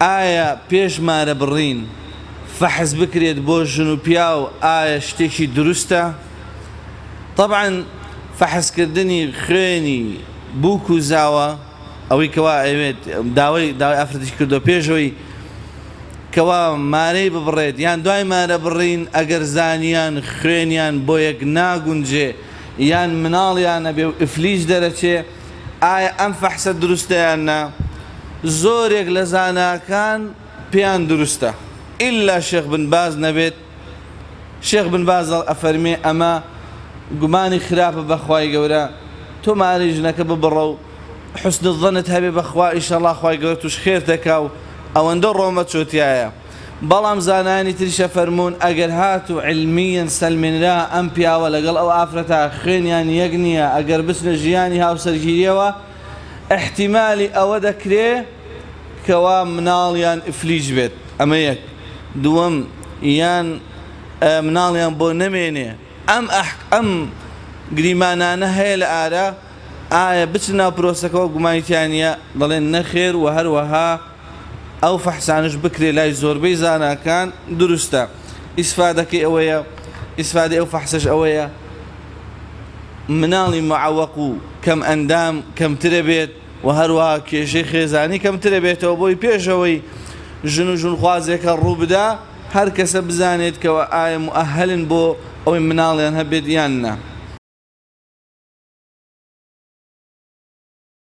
ئایا پێش مارە بڕین فەحس بکرێت بۆ ژن و پیاو ئایا شتێکی دروستە؟ تەبعەن فەحس کردنی خوێنی بووک و زاوە ئەوەی کەوا ئەیەوێت داوای داوای ئافرەتیش کردووە پێش ئەوەی کەوا مارەی ببڕێت یان دوای مارە بڕین ئەگەر زانیان خوێنیان بۆ یەک ناگونجێ یان مناڵیان نەبێ و ئیفلیج دەرەچێ ئایا ئەم فەحسە دروستە یان نا زۆرێک لە زاناکان پێیان دروستە ئیلا شێخ بن باز نەبێت شێخ بن باز ئەفەرمێ ئەمە گومانی خراپە بەخوای گەورە تۆ مارەی ژنەکە ببڕە و حسن الظنت هەبێ بەخوا ئیشەڵا خوای گەورە توش خێرتەکا و ئەوەندە ڕۆمە چۆتیایە بەڵام زانایانی تریش ئەفەرموون ئەگەر هاتوو علمیەن سەلمێنرا ئەم پیاوە لەگەڵ ئەو ئافرەتە خوێنیان یەک نیە ئەگەر بچنە ژیانی هاوسەرگیریەوە ئیحتیمالی ئەوە دەکرێ کەوا مناڵیان فلیج بێت ئەمە یەک دووەم یان مناڵیان بۆ نەمێنێ ئەم ئەم گریمانانە هەیە لە ئارا ئایا بچن ناو پرۆسەکەوە گومانی تیا نیە دەڵێن نەخێر وە هەروەها ئەو فەحسانەش بکرێت لای زۆربەی زاناکان دروستە ئیسفادەکەی ئەوەیە ئیسفادەی ئەو فەحسەش ئەوەیە مناڵی معوەق و کەم ئەندام کەمترە بێت و هەروە کێشەی خێزانی کەمترە بێتەوە بۆی پێشەوەی ژن و ژنخوازێکە ڕووبدا هەر کەسە بزانێت کەەوە ئایا مؤهلن بۆ ئەوەی مناڵیان هەبێت یان نا